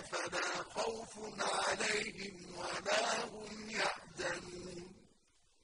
فلا خوف عليهم